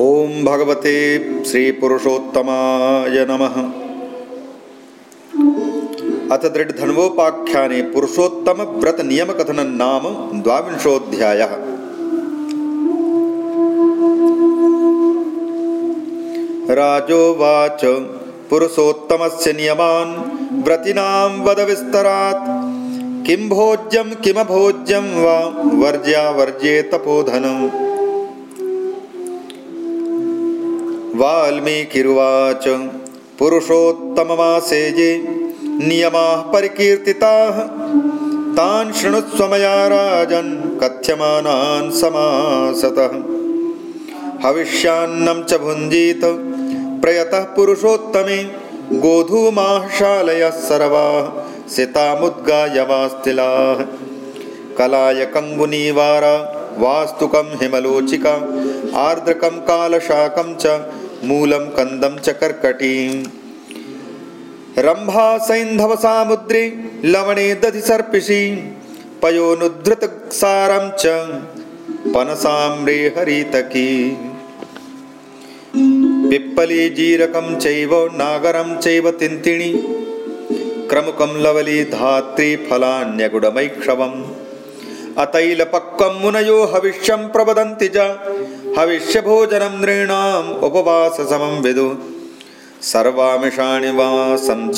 ॐ भगवते श्रीपुरुषोत्तमाय नमः। अथ दृढधन्वोपाख्याने पुरुषोत्तमव्रतनियमकथनं नाम द्वाविंशोऽध्यायः। राजोवाच पुरुषोत्तमस्य नियमान् व्रतीनां वदविस्तरात् किं भोज्यं किमभोज्यं वा वर्ज्यावर्ज्ये तपोधनम् वाल्मीकिरुवाच। पुरुषोत्तममासेजे नियमाः परिकीर्तिताः। तान् शृणुस्व मया राजन् कथ्यमानान् समासतः। हविष्यान्नं च भुञ्जीत प्रयतः पुरुषोत्तमे गोधूमाः शालयः सर्वाः सितामुद्गायवास्तिलाः। कलायकङ्गुनीवारा वास्तुकं हिमलोचिका आर्द्रकं कालशाकं च मूलं कन्दं च कर्कटीम् रम्भा सैन्धवसामुद्रे लवणे दधिसर्पिषि पयोनुद्धृतसारं च पनसाम्रे हरितकी पिप्पली जीरकं चैव नागरं चैव तिन्तिणि। क्रमुकं लवली धात्री फलान्यगुडमैक्षवम्। अतैलपक्वं मुनयो हविष्यं प्रवदन्ति च हविष्यभोजनं नृणाम् उपवाससमं विदु। सर्वामिषाणि वासं च।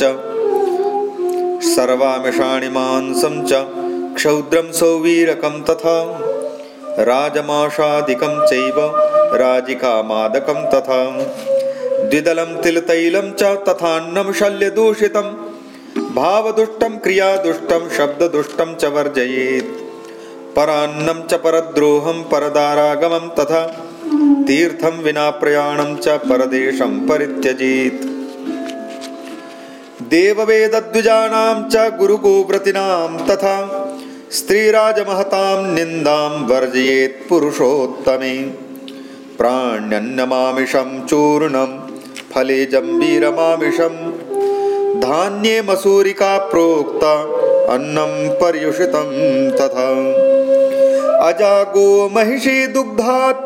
सर्वामिषाणि मांसं च। क्षौद्रं सौवीरकं तथा। राजमाषादिकं चैव। राजिकामादकं तथा। द्विदलं तिलतैलं च तथान्नं शल्यदूषितं। भावदुष्टं क्रियादुष्टं शब्ददुष्टं च वर्जयेत्। परान्नं च परद्रोहं परदारागमं तथा तीर्थं विना प्रयाणं च परदेशं परित्यजेत्। देववेदद्विजानां च गुरुगोव्रतीनां तथा स्त्रीराजमहतां निन्दां वर्जयेत् पुरुषोत्तमे। प्राण्यन्नमामिषं चूर्णं फले जम्बीरमामिषं धान्ये मसूरिका प्रोक्ता अन्नं पर्युषितं तथा अजागो महिषी दुग्धात्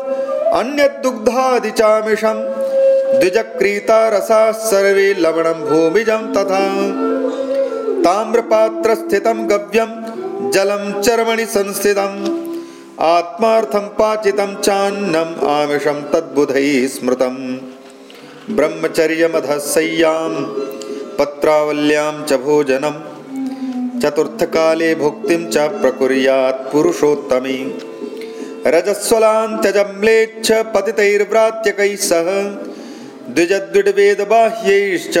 अन्यद्दुग्धादिचामिषं द्विजक्रीतारसाः सर्वे लवणं भूमिजं तथा। ताम्रपात्रस्थितं गव्यं जलं चर्मणि संस्थितम् आत्मार्थं पाचितं चान्नम् आमिषं तद्बुधैः स्मृतं ब्रह्मचर्यमधशय्यां पत्रावल्यां च भोजनं चतुर्थकाले भुक्तिं च प्रकुर्यात् पुरुषोत्तमी। रजस्वलान्त्यजम्लेच्छ पतितैर्व्रात्यकैः सह, द्विजद्विडवेदबाह्यैश्च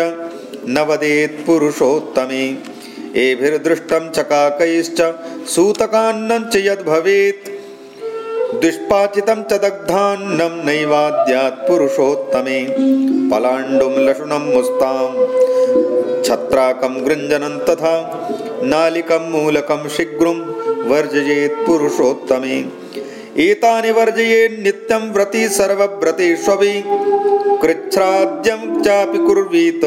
न वदेत् पुरुषोत्तमे। एभिर्दृष्टं च काकैश्च सूतकान्नं च यद्भवेत् दुष्पाचितं च दग्धान्नं नैवाद्यात् पुरुषोत्तमे। पलाण्डुं लशुनं मुस्तां, छत्राकं गृञ्जनं तथा नालिकं मूलकं शीघ्रं वर्जयेत् पुरुषोत्तमे। एतानि वर्जयेत् नित्यं व्रती सर्वव्रतेष्वपि कृच्छ्राद्यं चापि कुर्वीत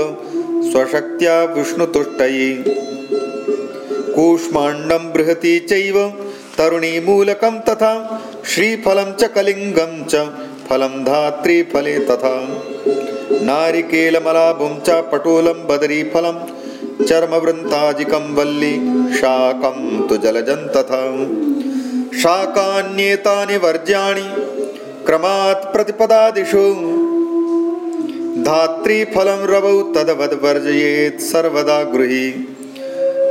स्वशक्त्या विष्णुतुष्टये। कूष्माण्डं बृहती चैव तरुणीमूलकं तथा श्रीफलं च कलिङ्गं च फलं धात्रीफले तथा। नारिकेलमलाभुं च पटोलं बदरीफलं चर्मवृन्ताजिकं वल्ली शाकं तु जलजं तथा। शाकान्येतानि वर्ज्याणि क्रमात् प्रतिपदादिषु। धात्रीफलं रवौ तदवद्वर्जयेत् सर्वदा गृही।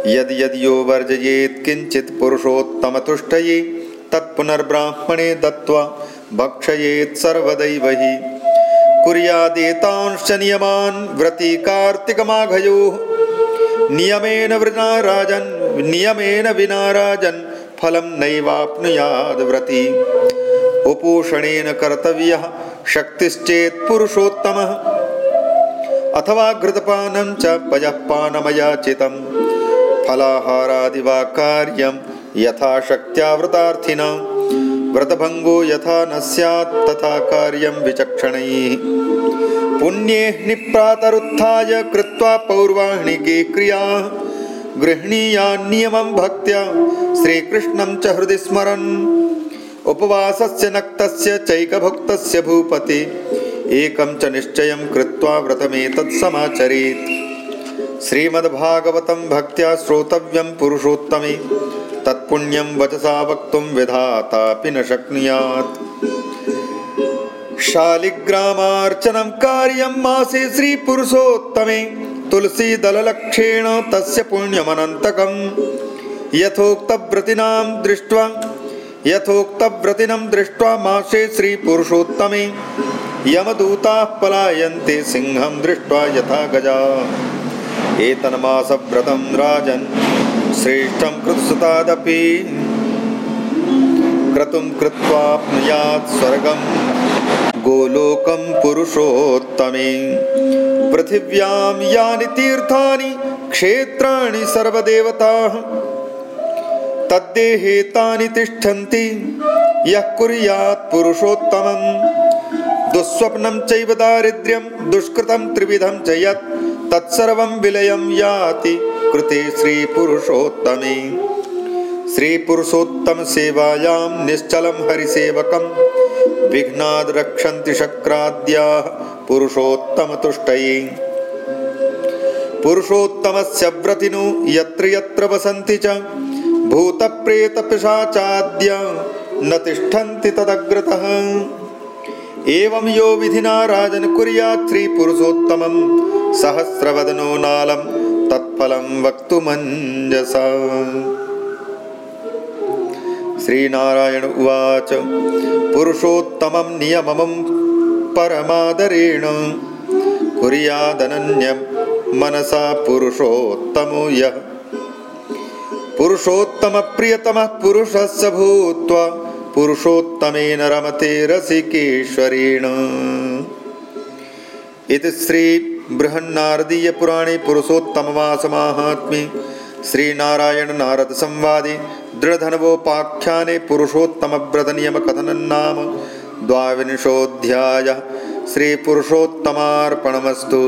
यद् यद्यो वर्जयेत् किञ्चित् पुरुषोत्तमतुष्टये तत्पुनर्ब्राह्मणे दत्त्वा भक्षयेत् सर्वदैव हि कुर्यादेतांश्च नियमान् व्रती कार्तिकमाघयोः नियमेन विना राजन् नियमेन विना राजन् फलं नैवाप्नुयाद् व्रती। उपोषणेन कर्तव्यः शक्तिश्चेत् पुरुषोत्तमः। अथवा घृतपानं च पयःपानमयाचितम्। फलाहारादि वा कार्यं यथाशक्त्यावृतार्थिना व्रतभङ्गो यथा न स्यात् तथा कार्यं विचक्षणैः पुण्ये निप्रातरुत्थाय कृत्वा पौर्वाह्णिके क्रियाः। गृह्णीयान्नियमं भक्त्या श्रीकृष्णं च हृदि स्मरन्। उपवासस्य नक्तस्य चैकभुक्तस्य भूपति। एकं च निश्चयं कृत्वा व्रतमेतत् समाचरेत्। श्रीमद्भागवतं भक्त्या श्रोतव्यं पुरुषोत्तमे। तत्पुण्यं वचसा वक्तुं विधातापि न शक्नुयात् शालिग्रामार्चनं कार्यं मासे श्रीपुरुषोत्तमे तुलसीदललक्षेण तस्य पुण्यमनन्तकं यथोक्तव्रतिनां दृष्ट्वा यथोक्तव्रतिनं दृष्ट्वा मासे श्रीपुरुषोत्तमे। यमदूताः पलायन्ते सिंहं दृष्ट्वा यथा गजा एतन्मासव्रतं राजन् श्रेष्ठं कृत्सुतादपि क्रतुं कृत्वाप्नुयात् स्वर्गं गोलोकं पुरुषोत्तमे। पृथिव्यां यानि तीर्थानि क्षेत्राणि सर्वदेवताः। तद्देहे तानि तिष्ठन्ति यः कुर्यात् पुरुषोत्तमम्। दुःस्वप्नं चैव दारिद्र्यं दुष्कृतं त्रिविधं च यत् तत्सर्वं विलयं याति कृते श्रीपुरुषोत्तमे श्रीपुरुषोत्तमसेवायां निश्चलं हरिसेवकं। विघ्नाद् रक्षन्ति शक्राद्याः पुरुषोत्तमतुष्टये। पुरुषोत्तमस्य व्रतिनो यत्र यत्र वसन्ति च भूतप्रेतपिशाचाद्या न तिष्ठन्ति तदग्रतः। एवं यो विधिना राजन् कुर्यात् श्रीपुरुषोत्तमं सहस्रवदनो नालं तत्फलं वक्तुमञ्जसा श्रीनारायण उवाच। पुरुषोत्तमं नियममं परमादरेण। कुर्यादनन्यं मनसा पुरुषोत्तमो यः। पुरुषोत्तमप्रियतमः पुरुषस्य भूत्वा पुरुषोत्तमेन रमते रसिकेश्वरेण। इति श्रीबृहन्नारदीयपुराणे पुरुषोत्तममासमाहात्म्ये श्रीनारायणनारदसंवादे दृढधनवोपाख्याने पुरुषोत्तमव्रतनियमकथनं नाम द्वाविंशोऽध्यायः श्रीपुरुषोत्तमार्पणमस्तु